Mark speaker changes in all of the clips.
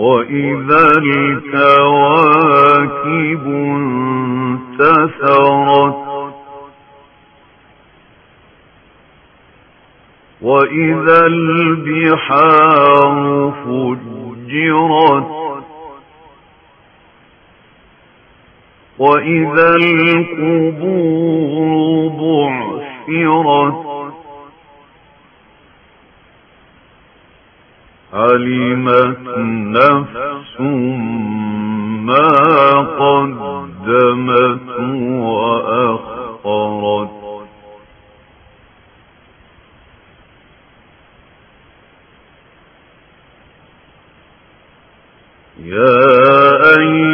Speaker 1: وإذا الكواكب انتثرت وإذا البحار فجرت وإذا القبور بعثرت علمت نفس ما قدمت وأخرت. يا أيها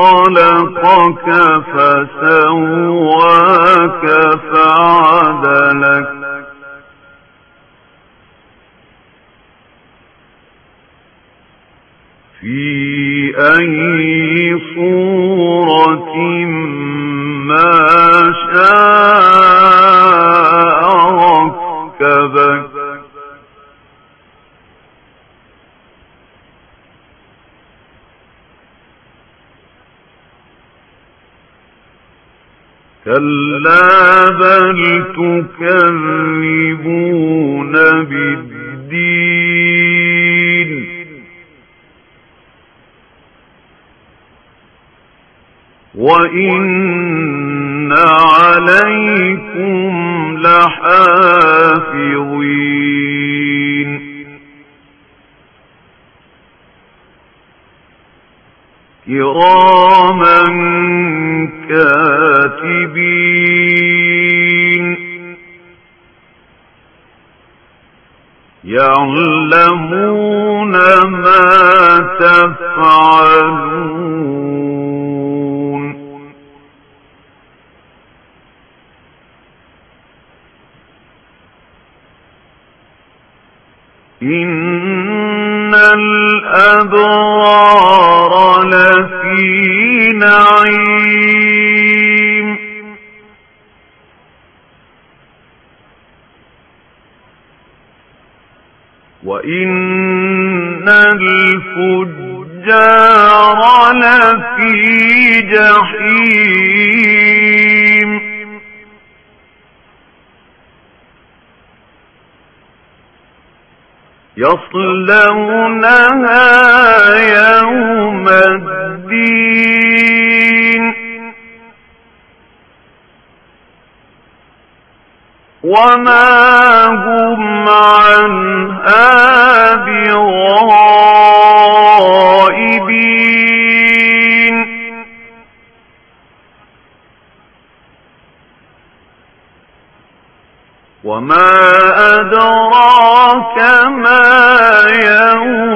Speaker 1: خلقك فسواك فعدلك كلا بل تكذبون بالدين وإن عليكم لحافظين كراما كاتبين يعلمون ما تفعلون. وإن الفجار لفي جحيم يصلونها يوم الدين وما هم عنها بغائبين وما أدراك ما يوم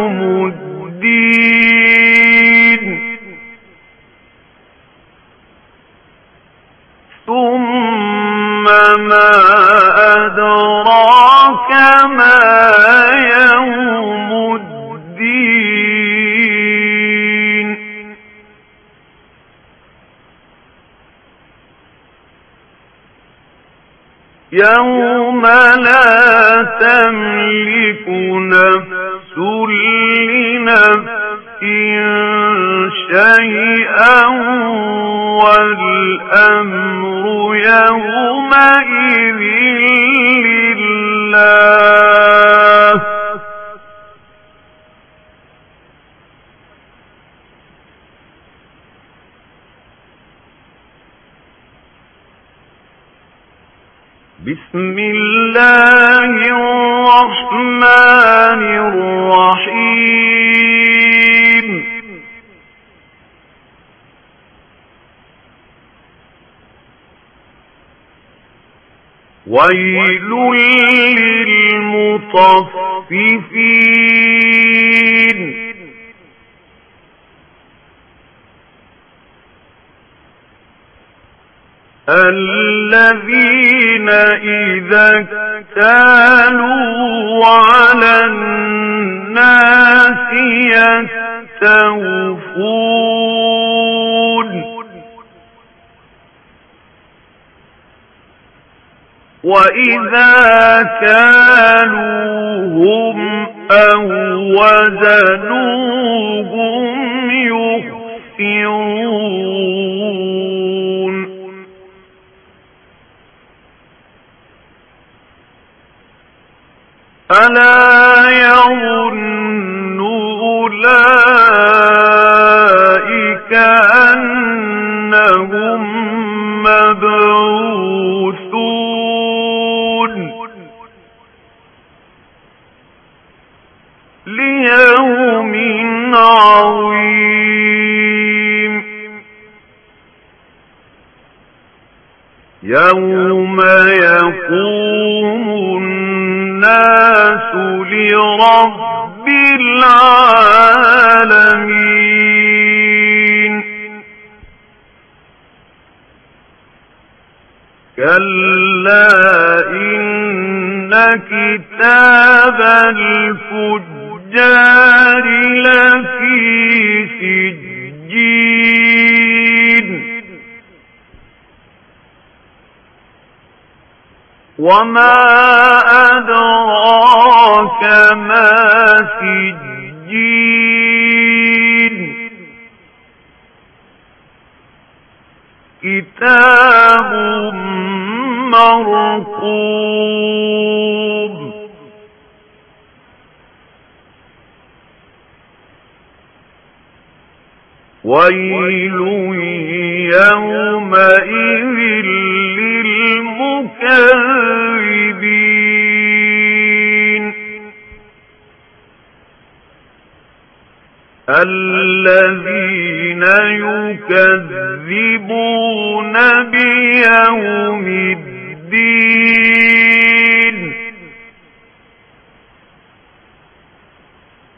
Speaker 1: يوم لا تملك نفس لنفس شيئا والأمر يومئذ الله الرحمن الرحيم. ويل للمطففين. الذين إذا كانوا على الناس يستوفون. وإذا كانوهم أو وزنوهم يخسرون. ألا يظن أولئك أنهم مبعوثون ليوم عظيم يوم يقوم لرب العالمين كلا إن كتاب الفجار لفي سجين وما أدراك ما سجين كتاب مرقوم ويل يومئذ للمكذبين الذين يكذبون بيوم الدين.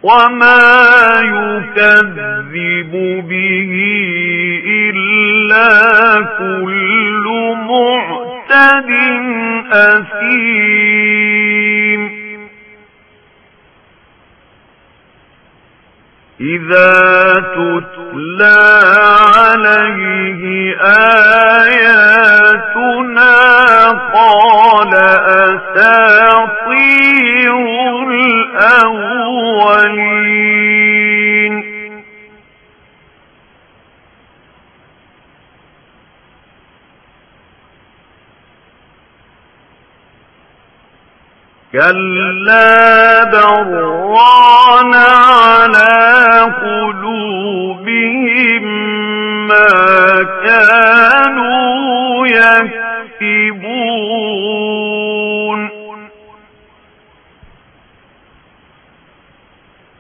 Speaker 1: وما يكذب به إلا كل معتد أثيم. إذا تتلى عليه آياتنا قال كلا بران على قلوبهم ما كانوا يكسبون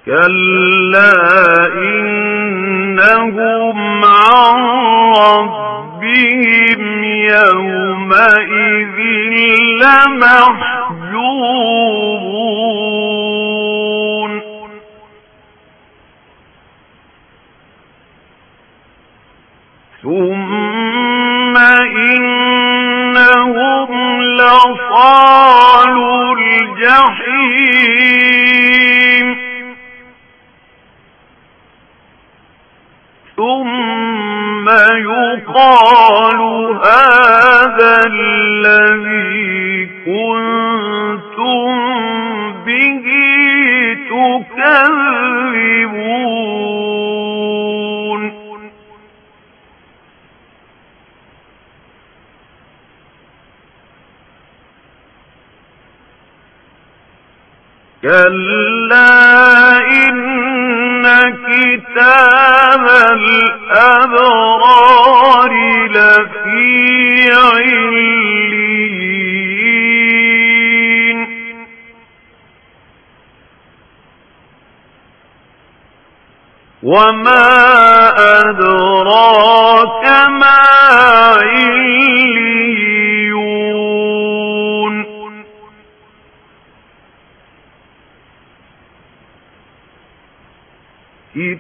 Speaker 1: كلا إنهم عن ربهم يومئذ لمحجوبون ثم إنهم لصالوا الجحيم ثم يقال هذا الذي كلا إن كتاب الأبرار لفي عليين وما أدراك ما عليون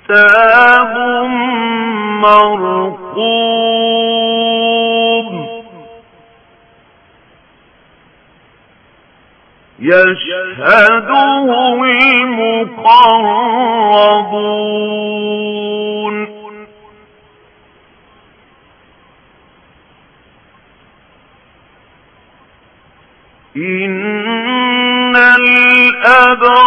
Speaker 1: كتاب مرقوم يشهده المقربون إن الأبرار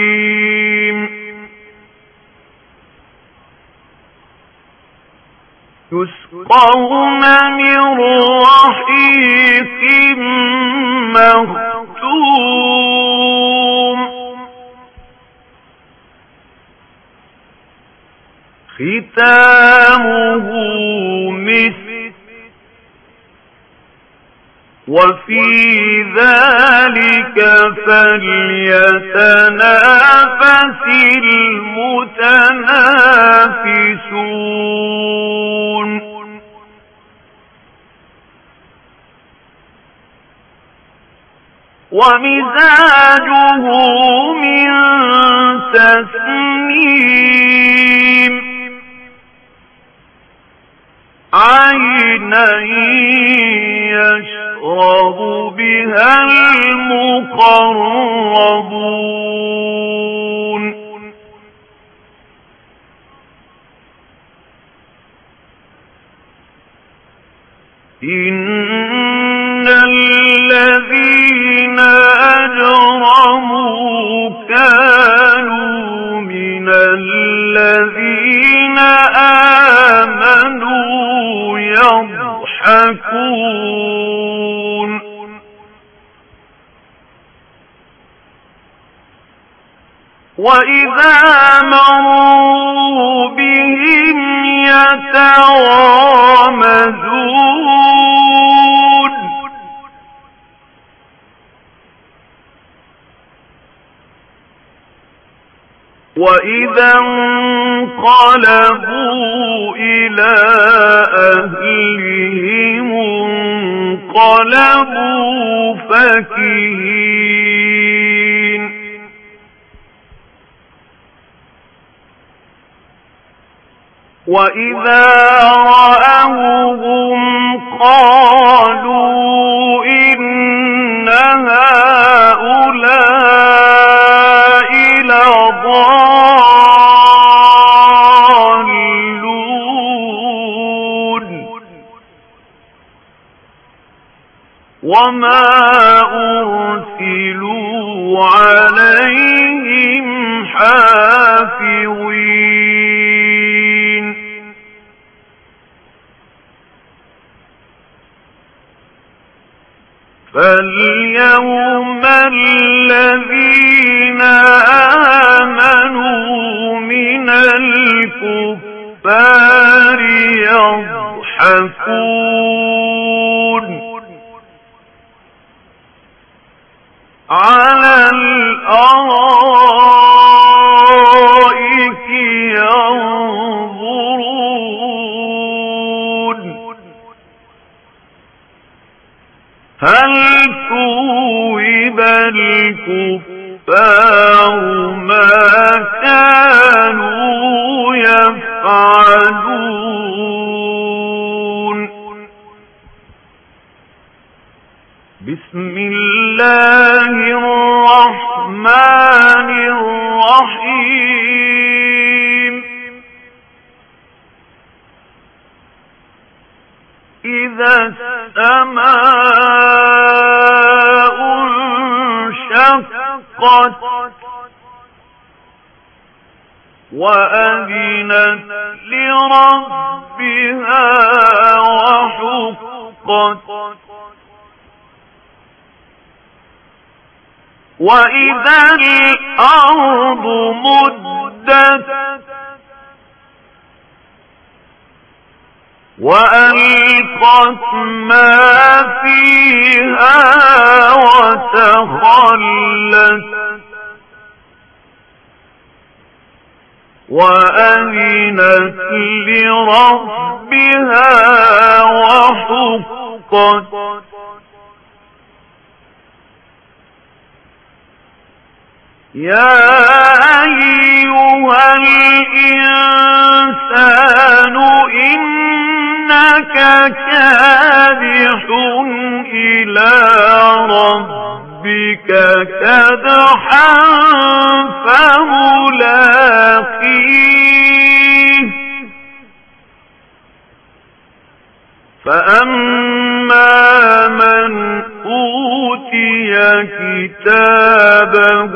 Speaker 1: يسقون من رحيق مختوم ختامه مثل وفي ذلك فليتنافس المتنافسون. ومزاجه من تسنيم. عينا يشرب بها المقربون إن الذين أجرموا كانوا من الذين آمنوا يضحكون وإذا مروا بهم يتغامزون وإذا انقلبوا إلى أهلهم انقلبوا فكهين وإذا رأوهم قالوا إن هؤلاء لضالون وما أرسلوا عليهم حافظين فاليوم الذين آمنوا من الكفار يضحكون على الأرائك هل ثوب الكفار ما كانوا يفعلون بسم الله الرحمن الرحيم إذا السماء انشقت وأذنت لربها وحقت. وإذا الأرض مدت وألقت ما فيها وتخلت وأذنت لربها وحقت يا أيها الإنسان إنك كادح إلى ربك كدحا فملاقيه. فأما من أوتي كتابه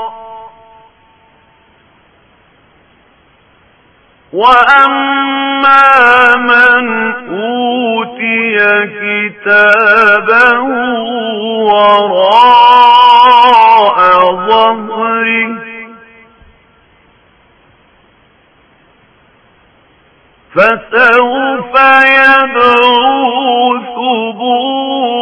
Speaker 1: وأما من أوتي كتابه وراء ظهره فسوف يدعو ثبورا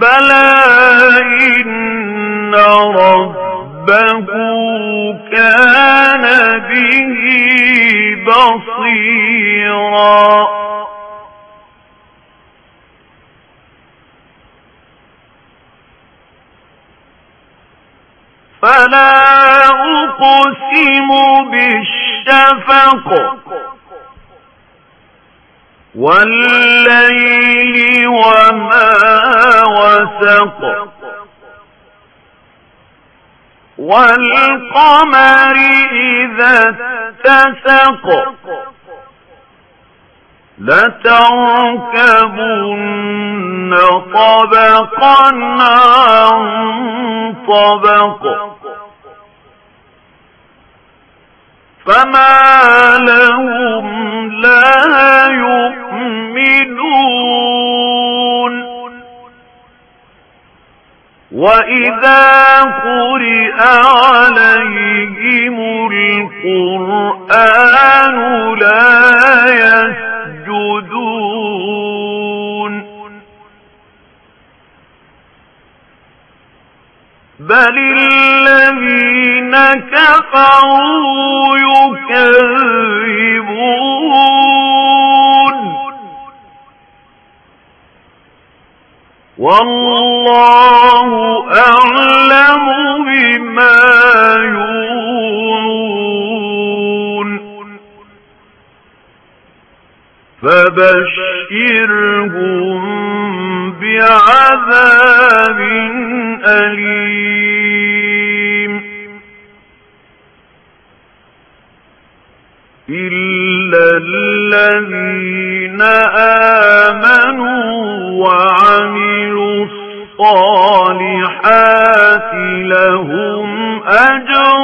Speaker 1: بلى إن ربه كان به بصيراً فلا أقسم بالشفق والليل وما وسق والقمر إذا اتسق لتركبن طبقا عن طبق فما لهم لا يؤمنون. وإذا قرئ عليهم القرآن لا يسجدون. بل الذين كفروا يكذبون والله أعلم بما يوعون. فبشرهم بعذاب أليم. إلا الذين آمنوا وعملوا الصالحات لهم أجر